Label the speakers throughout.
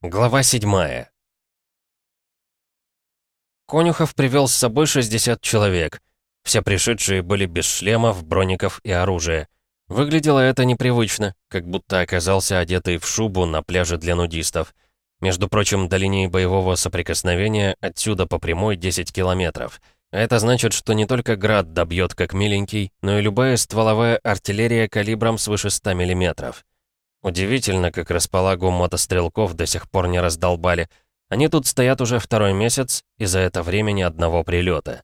Speaker 1: Глава 7 Конюхов привел с собой 60 человек. Все пришедшие были без шлемов, броников и оружия. Выглядело это непривычно, как будто оказался одетый в шубу на пляже для нудистов. Между прочим, до линии боевого соприкосновения отсюда по прямой 10 километров. А это значит, что не только град добьет как миленький, но и любая стволовая артиллерия калибром свыше 100 миллиметров. Удивительно, как располагу мотострелков до сих пор не раздолбали. Они тут стоят уже второй месяц, и за это время ни одного прилета.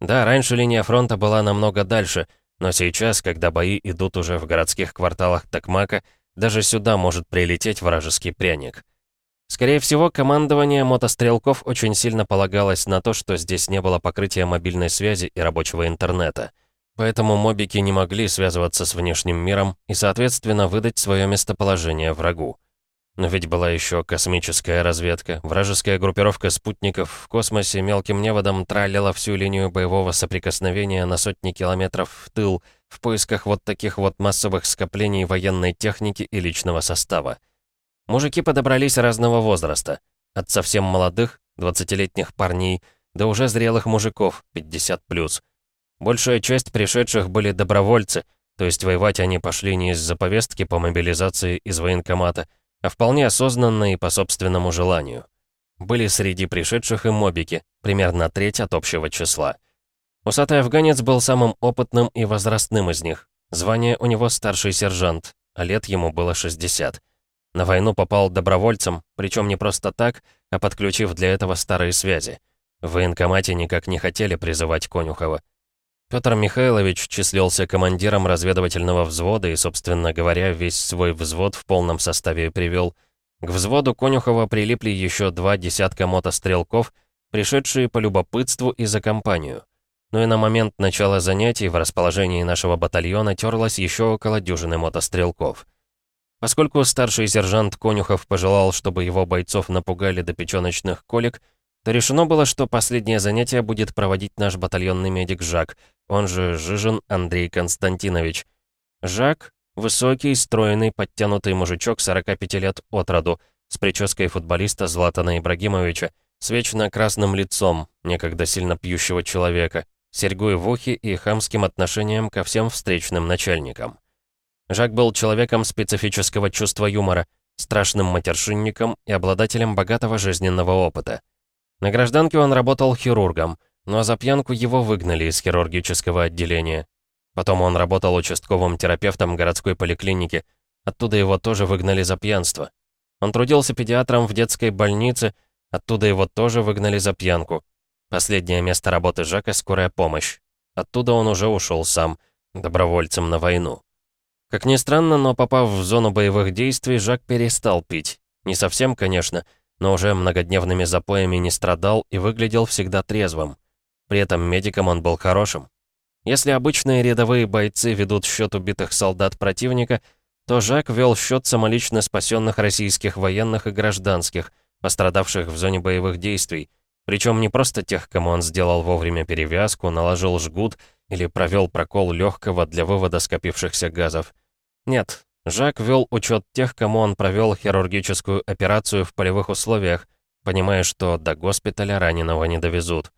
Speaker 1: Да, раньше линия фронта была намного дальше, но сейчас, когда бои идут уже в городских кварталах Токмака, даже сюда может прилететь вражеский пряник. Скорее всего, командование мотострелков очень сильно полагалось на то, что здесь не было покрытия мобильной связи и рабочего интернета. Поэтому мобики не могли связываться с внешним миром и, соответственно, выдать свое местоположение врагу. Но ведь была еще космическая разведка, вражеская группировка спутников в космосе мелким неводом тралила всю линию боевого соприкосновения на сотни километров в тыл в поисках вот таких вот массовых скоплений военной техники и личного состава. Мужики подобрались разного возраста, от совсем молодых, 20-летних парней, до уже зрелых мужиков, 50+. Большая часть пришедших были добровольцы, то есть воевать они пошли не из-за повестки по мобилизации из военкомата, а вполне осознанно и по собственному желанию. Были среди пришедших и мобики, примерно треть от общего числа. Усатый афганец был самым опытным и возрастным из них. Звание у него старший сержант, а лет ему было 60. На войну попал добровольцем, причем не просто так, а подключив для этого старые связи. В военкомате никак не хотели призывать Конюхова. Петр Михайлович числился командиром разведывательного взвода и, собственно говоря, весь свой взвод в полном составе привел. К взводу Конюхова прилипли еще два десятка мотострелков, пришедшие по любопытству и за компанию. Но и на момент начала занятий в расположении нашего батальона терлось еще около дюжины мотострелков. Поскольку старший сержант Конюхов пожелал, чтобы его бойцов напугали до печёночных колик, то решено было, что последнее занятие будет проводить наш батальонный медик Жак, он же Жижин Андрей Константинович. Жак — высокий, стройный, подтянутый мужичок 45 лет от роду, с прической футболиста Златана Ибрагимовича, с вечно красным лицом, некогда сильно пьющего человека, серьгой в ухе и хамским отношением ко всем встречным начальникам. Жак был человеком специфического чувства юмора, страшным матершинником и обладателем богатого жизненного опыта. На гражданке он работал хирургом, но за пьянку его выгнали из хирургического отделения. Потом он работал участковым терапевтом городской поликлиники. Оттуда его тоже выгнали за пьянство. Он трудился педиатром в детской больнице. Оттуда его тоже выгнали за пьянку. Последнее место работы Жака — скорая помощь. Оттуда он уже ушел сам, добровольцем на войну. Как ни странно, но попав в зону боевых действий, Жак перестал пить. Не совсем, конечно, но уже многодневными запоями не страдал и выглядел всегда трезвым. При этом медиком он был хорошим. Если обычные рядовые бойцы ведут счет убитых солдат противника, то Жак вел счет самолично спасенных российских военных и гражданских, пострадавших в зоне боевых действий, причем не просто тех, кому он сделал вовремя перевязку, наложил жгут или провел прокол легкого для вывода скопившихся газов. Нет, Жак вел учет тех, кому он провел хирургическую операцию в полевых условиях, понимая, что до госпиталя раненого не довезут.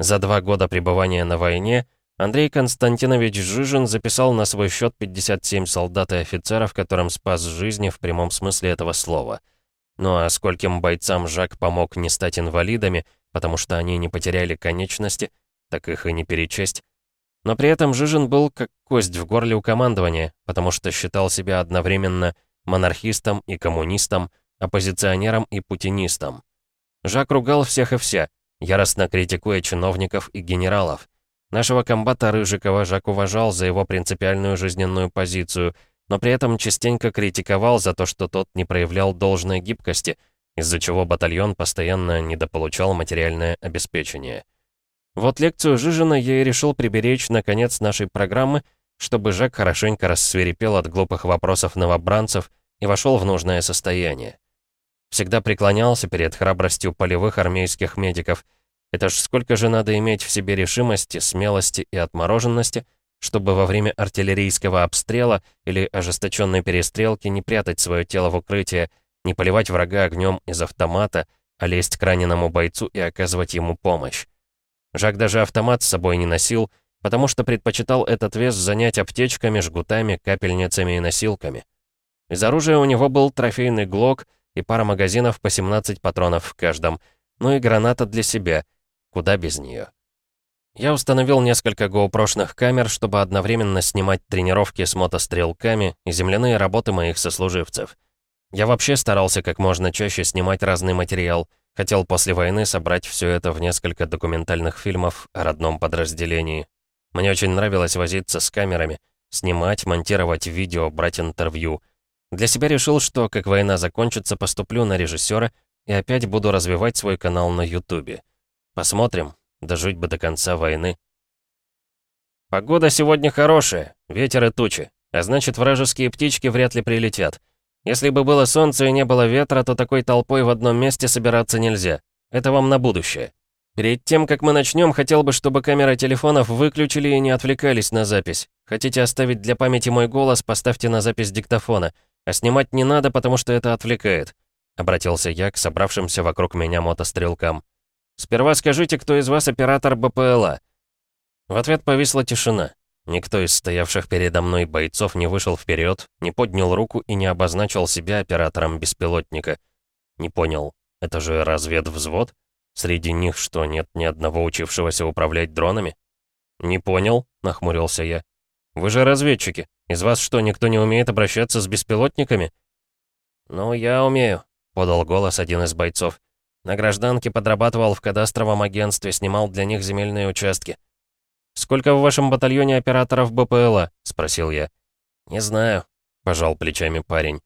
Speaker 1: За два года пребывания на войне Андрей Константинович Жижин записал на свой счет 57 солдат и офицеров, которым спас жизни в прямом смысле этого слова. Ну а скольким бойцам Жак помог не стать инвалидами, потому что они не потеряли конечности, так их и не перечесть. Но при этом Жижин был как кость в горле у командования, потому что считал себя одновременно монархистом и коммунистом, оппозиционером и путинистом. Жак ругал всех и вся, яростно критикуя чиновников и генералов. Нашего комбата Рыжикова Жак уважал за его принципиальную жизненную позицию, но при этом частенько критиковал за то, что тот не проявлял должной гибкости, из-за чего батальон постоянно недополучал материальное обеспечение. Вот лекцию Жижина я и решил приберечь на конец нашей программы, чтобы Жак хорошенько рассверепел от глупых вопросов новобранцев и вошел в нужное состояние. Всегда преклонялся перед храбростью полевых армейских медиков. Это ж сколько же надо иметь в себе решимости, смелости и отмороженности, чтобы во время артиллерийского обстрела или ожесточенной перестрелки не прятать свое тело в укрытие, Не поливать врага огнем из автомата, а лезть к раненому бойцу и оказывать ему помощь. Жак даже автомат с собой не носил, потому что предпочитал этот вес занять аптечками, жгутами, капельницами и носилками. Из оружия у него был трофейный ГЛОК и пара магазинов по 17 патронов в каждом, ну и граната для себя, куда без нее. Я установил несколько гоупрошных камер, чтобы одновременно снимать тренировки с мотострелками и земляные работы моих сослуживцев. Я вообще старался как можно чаще снимать разный материал, хотел после войны собрать все это в несколько документальных фильмов о родном подразделении. Мне очень нравилось возиться с камерами, снимать, монтировать видео, брать интервью. Для себя решил, что как война закончится, поступлю на режиссера и опять буду развивать свой канал на Ютубе. Посмотрим, дожить бы до конца войны. Погода сегодня хорошая, ветер и тучи, а значит вражеские птички вряд ли прилетят. Если бы было солнце и не было ветра, то такой толпой в одном месте собираться нельзя. Это вам на будущее. Перед тем, как мы начнем, хотел бы, чтобы камеры телефонов выключили и не отвлекались на запись. Хотите оставить для памяти мой голос, поставьте на запись диктофона. А снимать не надо, потому что это отвлекает. Обратился я к собравшимся вокруг меня мотострелкам. «Сперва скажите, кто из вас оператор БПЛА?» В ответ повисла тишина. Никто из стоявших передо мной бойцов не вышел вперед, не поднял руку и не обозначил себя оператором беспилотника. Не понял, это же разведвзвод? Среди них что, нет ни одного учившегося управлять дронами? «Не понял», — нахмурился я. «Вы же разведчики. Из вас что, никто не умеет обращаться с беспилотниками?» «Ну, я умею», — подал голос один из бойцов. «На гражданке подрабатывал в кадастровом агентстве, снимал для них земельные участки». «Сколько в вашем батальоне операторов БПЛА?» — спросил я. «Не знаю», — пожал плечами парень.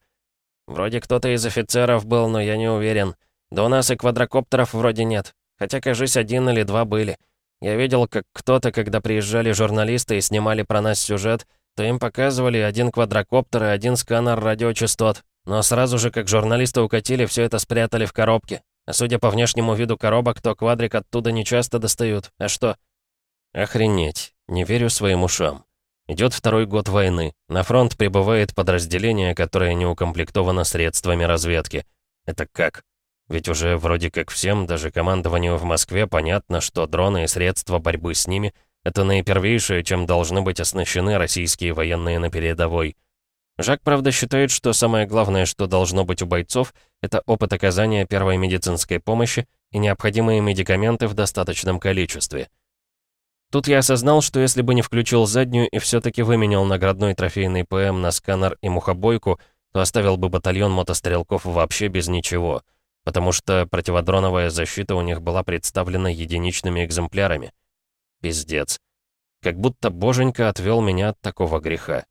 Speaker 1: «Вроде кто-то из офицеров был, но я не уверен. Да у нас и квадрокоптеров вроде нет. Хотя, кажись, один или два были. Я видел, как кто-то, когда приезжали журналисты и снимали про нас сюжет, то им показывали один квадрокоптер и один сканер радиочастот. Но сразу же, как журналисты укатили, все это спрятали в коробке. А судя по внешнему виду коробок, то квадрик оттуда не часто достают. А что? Охренеть. Не верю своим ушам. Идет второй год войны. На фронт прибывает подразделение, которое не укомплектовано средствами разведки. Это как? Ведь уже вроде как всем, даже командованию в Москве, понятно, что дроны и средства борьбы с ними — это наипервейшее, чем должны быть оснащены российские военные на передовой. Жак, правда, считает, что самое главное, что должно быть у бойцов, это опыт оказания первой медицинской помощи и необходимые медикаменты в достаточном количестве. Тут я осознал, что если бы не включил заднюю и все таки выменял наградной трофейный ПМ на сканер и мухобойку, то оставил бы батальон мотострелков вообще без ничего — потому что противодроновая защита у них была представлена единичными экземплярами. Пиздец. Как будто боженька отвел меня от такого греха.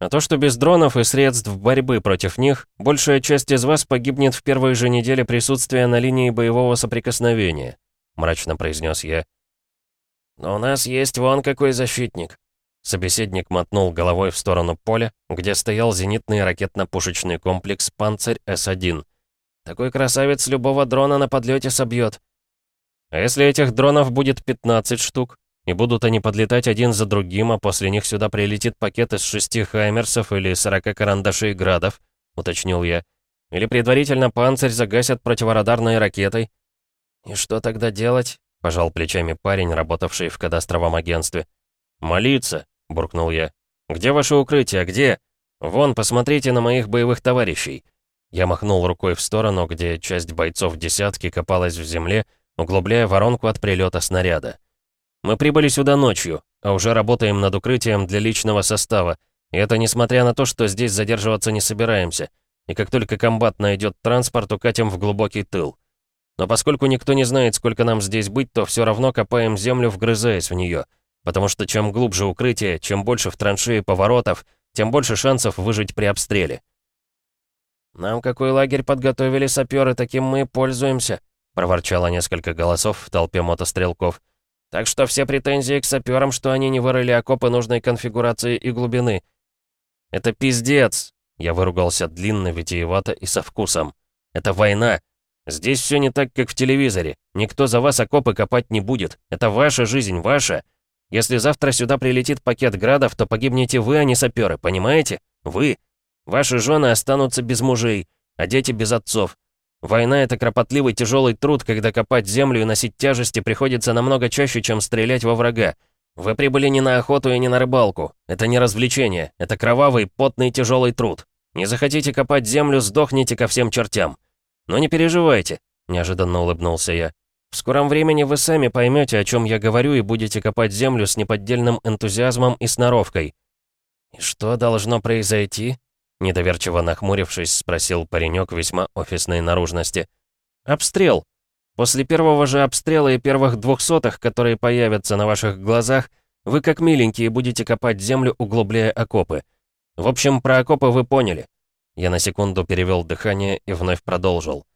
Speaker 1: А то, что без дронов и средств борьбы против них, большая часть из вас погибнет в первой же неделе присутствия на линии боевого соприкосновения, мрачно произнес я. Но у нас есть вон какой защитник. Собеседник мотнул головой в сторону поля, где стоял зенитный ракетно-пушечный комплекс «Панцирь С-1», такой красавец любого дрона на подлете собьет. А если этих дронов будет 15 штук, и будут они подлетать один за другим, а после них сюда прилетит пакет из шести хаймерсов или 40 карандашей градов, уточнил я. Или предварительно панцирь загасят противорадарной ракетой. И что тогда делать? Пожал плечами парень, работавший в кадастровом агентстве. «Молиться!» — буркнул я. «Где ваше укрытие? Где? Вон, посмотрите на моих боевых товарищей. Я махнул рукой в сторону, где часть бойцов десятки копалась в земле, углубляя воронку от прилета снаряда. Мы прибыли сюда ночью, а уже работаем над укрытием для личного состава, и это несмотря на то, что здесь задерживаться не собираемся. И как только комбат найдет транспорт, укатим в глубокий тыл. Но поскольку никто не знает, сколько нам здесь быть, то все равно копаем землю, вгрызаясь в нее. Потому что чем глубже укрытие, чем больше в траншеи поворотов, тем больше шансов выжить при обстреле. «Нам какой лагерь подготовили саперы, таким мы и пользуемся», проворчало несколько голосов в толпе мотострелков. «Так что все претензии к саперам, что они не вырыли окопы нужной конфигурации и глубины». «Это пиздец!» Я выругался длинно, витиевато и со вкусом. «Это война. Здесь все не так, как в телевизоре. Никто за вас окопы копать не будет. Это ваша жизнь, ваша. Если завтра сюда прилетит пакет градов, то погибнете вы, а не саперы, понимаете? Вы. Ваши жены останутся без мужей. а дети без отцов. Война — это кропотливый тяжелый труд, когда копать землю и носить тяжести приходится намного чаще, чем стрелять во врага. Вы прибыли не на охоту и не на рыбалку. Это не развлечение, это кровавый, потный, тяжелый труд. Не захотите копать землю, сдохните ко всем чертям. Но не переживайте, неожиданно улыбнулся я. В скором времени вы сами поймете, о чем я говорю, и будете копать землю с неподдельным энтузиазмом и сноровкой. «И что должно произойти?» Недоверчиво нахмурившись, спросил паренек весьма офисной наружности. «Обстрел. После первого же обстрела и первых двухсотых, которые появятся на ваших глазах, вы как миленькие будете копать землю, углубляя окопы. В общем, про окопы вы поняли». Я на секунду перевел дыхание и вновь продолжил.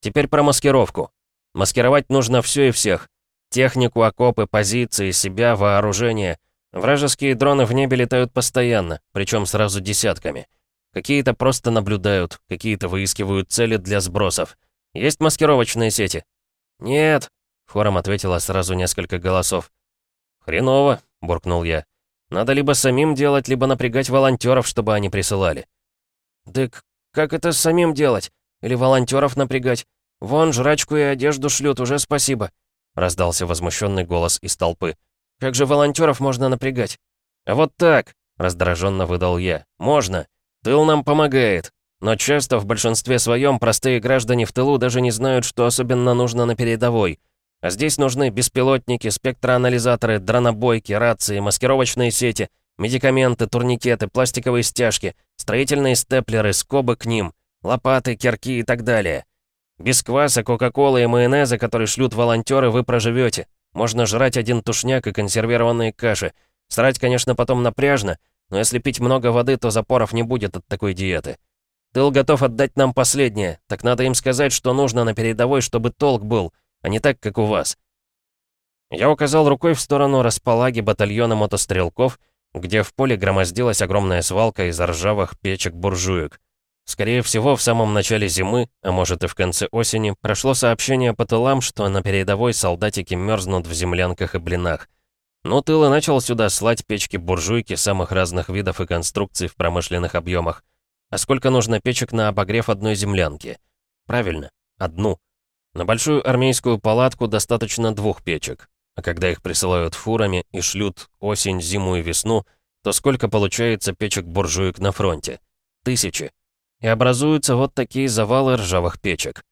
Speaker 1: «Теперь про маскировку. Маскировать нужно все и всех. Технику, окопы, позиции, себя, вооружение. Вражеские дроны в небе летают постоянно, причем сразу десятками. Какие-то просто наблюдают, какие-то выискивают цели для сбросов. Есть маскировочные сети? Нет, хором ответило сразу несколько голосов. Хреново, буркнул я. Надо либо самим делать, либо напрягать волонтеров, чтобы они присылали. «Дык, как это самим делать? Или волонтеров напрягать? Вон, жрачку и одежду шлют, уже спасибо», — раздался возмущенный голос из толпы. «Как же волонтеров можно напрягать?» «А вот так», — раздраженно выдал я. «Можно. Тыл нам помогает. Но часто в большинстве своем простые граждане в тылу даже не знают, что особенно нужно на передовой. А здесь нужны беспилотники, спектроанализаторы, дронобойки, рации, маскировочные сети, медикаменты, турникеты, пластиковые стяжки, строительные степлеры, скобы к ним, лопаты, кирки и так далее. Без кваса, кока-колы и майонеза, который шлют волонтеры, вы проживете. Можно жрать один тушняк и консервированные каши. Срать, конечно, потом напряжно, но если пить много воды, то запоров не будет от такой диеты. Тыл готов отдать нам последнее, так надо им сказать, что нужно на передовой, чтобы толк был, а не так, как у вас. Я указал рукой в сторону располаги батальона мотострелков, где в поле громоздилась огромная свалка из ржавых печек-буржуек. Скорее всего, в самом начале зимы, а может и в конце осени, прошло сообщение по тылам, что на передовой солдатики мерзнут в землянках и блинах. Но тыл и начал сюда слать печки-буржуйки самых разных видов и конструкций в промышленных объемах. А сколько нужно печек на обогрев одной землянки? Правильно, одну. На большую армейскую палатку достаточно двух печек. А когда их присылают фурами и шлют осень, зиму и весну, то сколько получается печек-буржуек на фронте? Тысячи. И образуются вот такие завалы ржавых печек.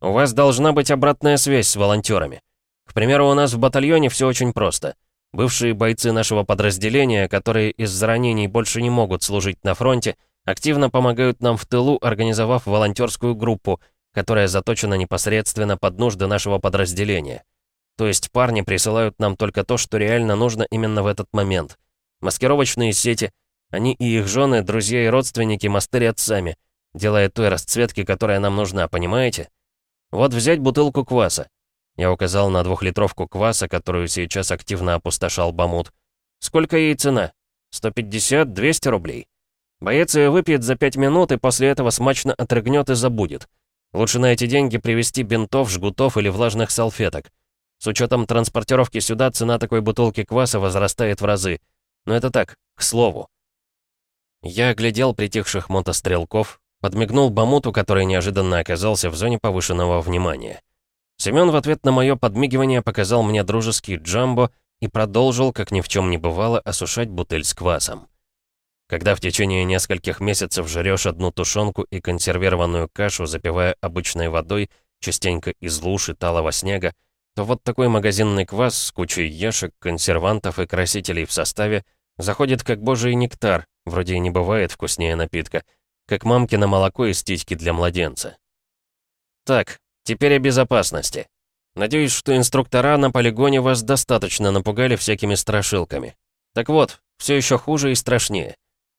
Speaker 1: У вас должна быть обратная связь с волонтерами. К примеру, у нас в батальоне все очень просто. Бывшие бойцы нашего подразделения, которые из-за ранений больше не могут служить на фронте, активно помогают нам в тылу, организовав волонтерскую группу, которая заточена непосредственно под нужды нашего подразделения. То есть парни присылают нам только то, что реально нужно именно в этот момент. Маскировочные сети, они и их жены, друзья и родственники мастерят сами, делая той расцветки, которая нам нужна, понимаете? Вот взять бутылку кваса. Я указал на двухлитровку кваса, которую сейчас активно опустошал Бамут. «Сколько ей цена? 150-200 рублей. Боец ее выпьет за 5 минут и после этого смачно отрыгнет и забудет. Лучше на эти деньги привезти бинтов, жгутов или влажных салфеток. С учетом транспортировки сюда цена такой бутылки кваса возрастает в разы. Но это так, к слову. Я оглядел притихших мотострелков, подмигнул Бамуту, который неожиданно оказался в зоне повышенного внимания. Семён в ответ на мое подмигивание показал мне дружеский джамбо и продолжил, как ни в чем не бывало, осушать бутыль с квасом. Когда в течение нескольких месяцев жрешь одну тушенку и консервированную кашу, запивая обычной водой, частенько из луж и талого снега, то вот такой магазинный квас с кучей ешек, консервантов и красителей в составе заходит как божий нектар, вроде и не бывает вкуснее напитка, как мамкино молоко из титьки для младенца. Так, Теперь о безопасности. Надеюсь, что инструктора на полигоне вас достаточно напугали всякими страшилками. Так вот, все еще хуже и страшнее.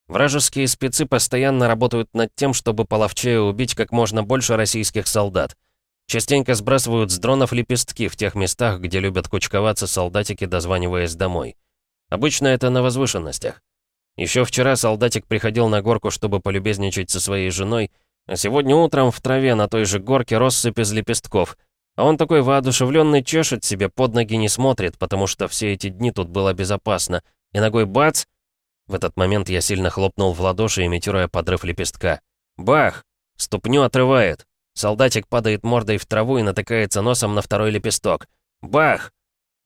Speaker 1: Вражеские спецы постоянно работают над тем, чтобы половчее убить как можно больше российских солдат. Частенько сбрасывают с дронов лепестки в тех местах, где любят кучковаться солдатики, дозваниваясь домой. Обычно это на возвышенностях. Еще вчера солдатик приходил на горку, чтобы полюбезничать со своей женой, а сегодня утром в траве на той же горке россыпь из лепестков. А он такой воодушевленный чешет себе, под ноги не смотрит, потому что все эти дни тут было безопасно. И ногой бац! В этот момент я сильно хлопнул в ладоши, имитируя подрыв лепестка. Бах! Ступню отрывает. Солдатик падает мордой в траву и натыкается носом на второй лепесток. Бах!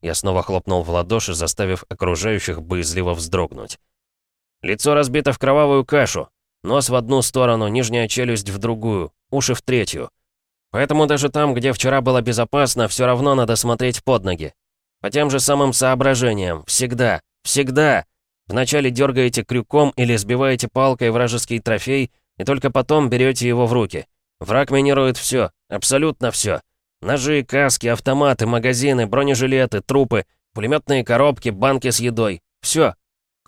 Speaker 1: Я снова хлопнул в ладоши, заставив окружающих боязливо вздрогнуть. Лицо разбито в кровавую кашу. Нос в одну сторону, нижняя челюсть в другую, уши в третью. Поэтому даже там, где вчера было безопасно, все равно надо смотреть под ноги. По тем же самым соображениям. Всегда. Всегда. Вначале дергаете крюком или сбиваете палкой вражеский трофей, и только потом берете его в руки. Враг минирует все, абсолютно все. Ножи, каски, автоматы, магазины, бронежилеты, трупы, пулеметные коробки, банки с едой. Все.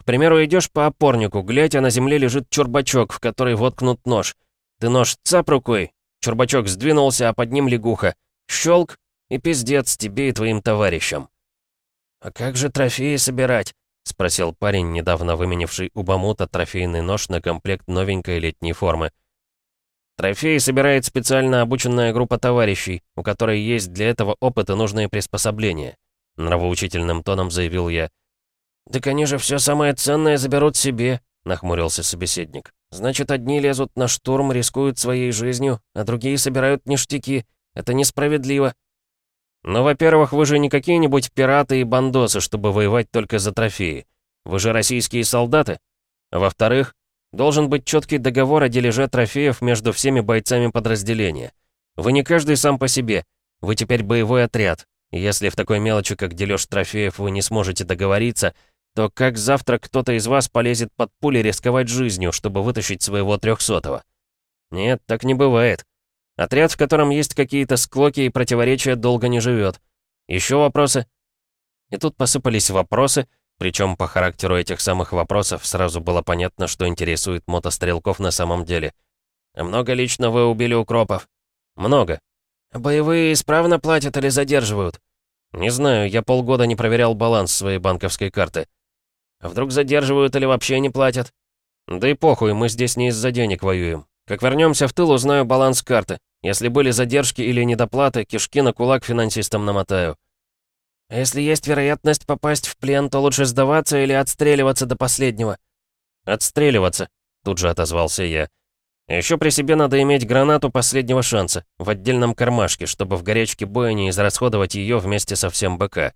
Speaker 1: Примеру, идешь по опорнику, глядь, а на земле лежит чурбачок, в который воткнут нож. Ты нож цап рукой, чурбачок сдвинулся, а под ним лягуха. Щелк, и пиздец тебе и твоим товарищам. «А как же трофеи собирать?» — спросил парень, недавно выменивший у Бамута трофейный нож на комплект новенькой летней формы. Трофеи собирает специально обученная группа товарищей, у которой есть для этого опыт и нужные приспособления», — нравоучительным тоном заявил я. «Так они же все самое ценное заберут себе», — нахмурился собеседник. «Значит, одни лезут на штурм, рискуют своей жизнью, а другие собирают ништяки. Это несправедливо». «Ну, во-первых, вы же не какие-нибудь пираты и бандосы, чтобы воевать только за трофеи. Вы же российские солдаты. А во-вторых, Должен быть четкий договор о дележе трофеев между всеми бойцами подразделения. Вы не каждый сам по себе. Вы теперь боевой отряд. Если в такой мелочи, как дележ трофеев, вы не сможете договориться, то как завтра кто-то из вас полезет под пули рисковать жизнью, чтобы вытащить своего трехсотого? Нет, так не бывает. Отряд, в котором есть какие-то склоки и противоречия, долго не живет. Еще вопросы? И тут посыпались вопросы, причем по характеру этих самых вопросов сразу было понятно, что интересует мотострелков на самом деле. «А много лично вы убили укропов?» «Много». «Боевые исправно платят или задерживают?» «Не знаю, я полгода не проверял баланс своей банковской карты». «А вдруг задерживают или вообще не платят?» «Да и похуй, мы здесь не из-за денег воюем. Как вернемся в тыл, узнаю баланс карты. Если были задержки или недоплаты, кишки на кулак финансистам намотаю». А если есть вероятность попасть в плен, то лучше сдаваться или отстреливаться до последнего?» «Отстреливаться», — тут же отозвался я. Еще при себе надо иметь гранату последнего шанса, в отдельном кармашке, чтобы в горячке боя не израсходовать ее вместе со всем БК.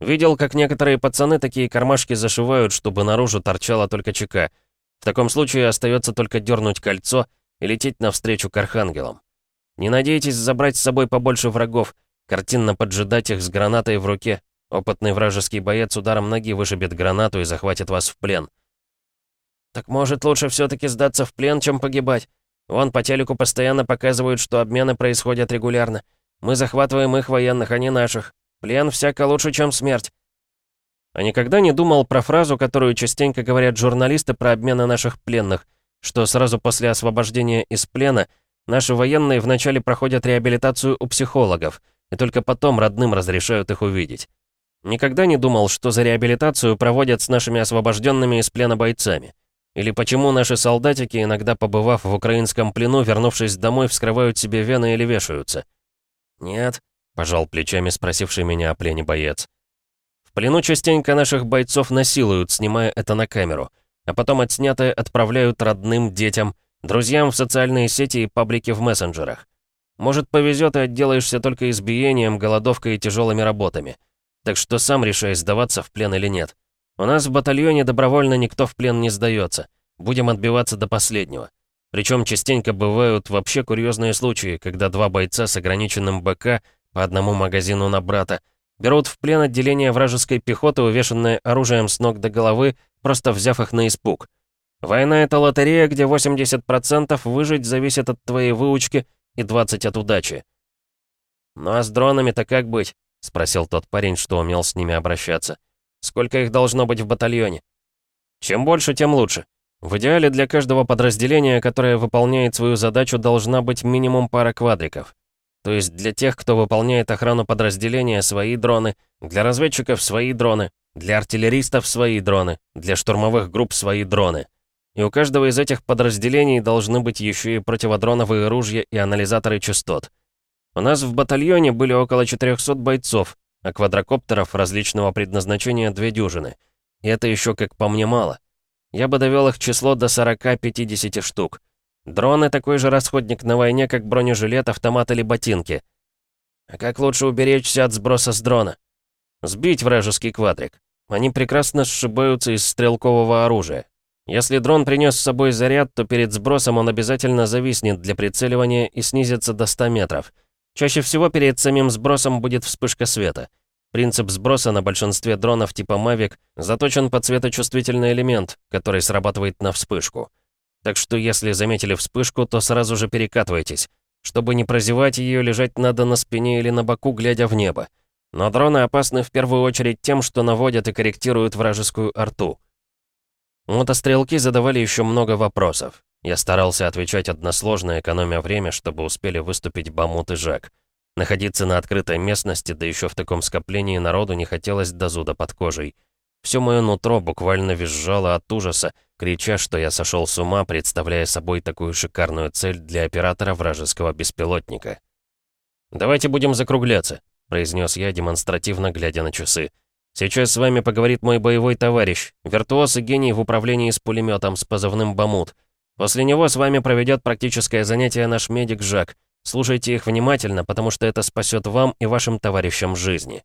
Speaker 1: Видел, как некоторые пацаны такие кармашки зашивают, чтобы наружу торчала только ЧК. В таком случае остается только дернуть кольцо и лететь навстречу к архангелам. Не надейтесь забрать с собой побольше врагов, Картинно поджидать их с гранатой в руке. Опытный вражеский боец ударом ноги вышибет гранату и захватит вас в плен. «Так может, лучше все таки сдаться в плен, чем погибать? Вон по телеку постоянно показывают, что обмены происходят регулярно. Мы захватываем их военных, а не наших. Плен всяко лучше, чем смерть». А никогда не думал про фразу, которую частенько говорят журналисты про обмены наших пленных, что сразу после освобождения из плена наши военные вначале проходят реабилитацию у психологов — и только потом родным разрешают их увидеть. Никогда не думал, что за реабилитацию проводят с нашими освобожденными из плена бойцами. Или почему наши солдатики, иногда побывав в украинском плену, вернувшись домой, вскрывают себе вены или вешаются? «Нет», — пожал плечами спросивший меня о плене боец. «В плену частенько наших бойцов насилуют, снимая это на камеру, а потом отснятое отправляют родным, детям, друзьям в социальные сети и паблики в мессенджерах. Может, повезет и отделаешься только избиением, голодовкой и тяжелыми работами. Так что сам решай, сдаваться в плен или нет. У нас в батальоне добровольно никто в плен не сдается. Будем отбиваться до последнего. Причем частенько бывают вообще курьезные случаи, когда два бойца с ограниченным БК по одному магазину на брата берут в плен отделение вражеской пехоты, увешанное оружием с ног до головы, просто взяв их на испуг. Война — это лотерея, где 80% выжить зависит от твоей выучки и 20 от удачи. «Ну а с дронами-то как быть?» — спросил тот парень, что умел с ними обращаться. «Сколько их должно быть в батальоне?» «Чем больше, тем лучше. В идеале для каждого подразделения, которое выполняет свою задачу, должна быть минимум пара квадриков. То есть для тех, кто выполняет охрану подразделения, свои дроны, для разведчиков свои дроны, для артиллеристов свои дроны, для штурмовых групп свои дроны. И у каждого из этих подразделений должны быть еще и противодроновые ружья и анализаторы частот. У нас в батальоне были около 400 бойцов, а квадрокоптеров различного предназначения две дюжины. И это еще, как по мне, мало. Я бы довел их число до 40-50 штук. Дроны — такой же расходник на войне, как бронежилет, автомат или ботинки. А как лучше уберечься от сброса с дрона? Сбить вражеский квадрик. Они прекрасно сшибаются из стрелкового оружия. Если дрон принес с собой заряд, то перед сбросом он обязательно зависнет для прицеливания и снизится до 100 метров. Чаще всего перед самим сбросом будет вспышка света. Принцип сброса на большинстве дронов типа Mavic заточен под светочувствительный элемент, который срабатывает на вспышку. Так что если заметили вспышку, то сразу же перекатывайтесь. Чтобы не прозевать ее, лежать надо на спине или на боку, глядя в небо. Но дроны опасны в первую очередь тем, что наводят и корректируют вражескую арту. Мотострелки задавали еще много вопросов. Я старался отвечать односложно, экономя время, чтобы успели выступить Бамут и Жак. Находиться на открытой местности, да еще в таком скоплении народу не хотелось до зуда под кожей. Все мое нутро буквально визжало от ужаса, крича, что я сошел с ума, представляя собой такую шикарную цель для оператора вражеского беспилотника. «Давайте будем закругляться», — произнес я, демонстративно глядя на часы. «Сейчас с вами поговорит мой боевой товарищ, виртуоз и гений в управлении с пулеметом с позывным «Бамут». После него с вами проведет практическое занятие наш медик Жак. Слушайте их внимательно, потому что это спасет вам и вашим товарищам жизни.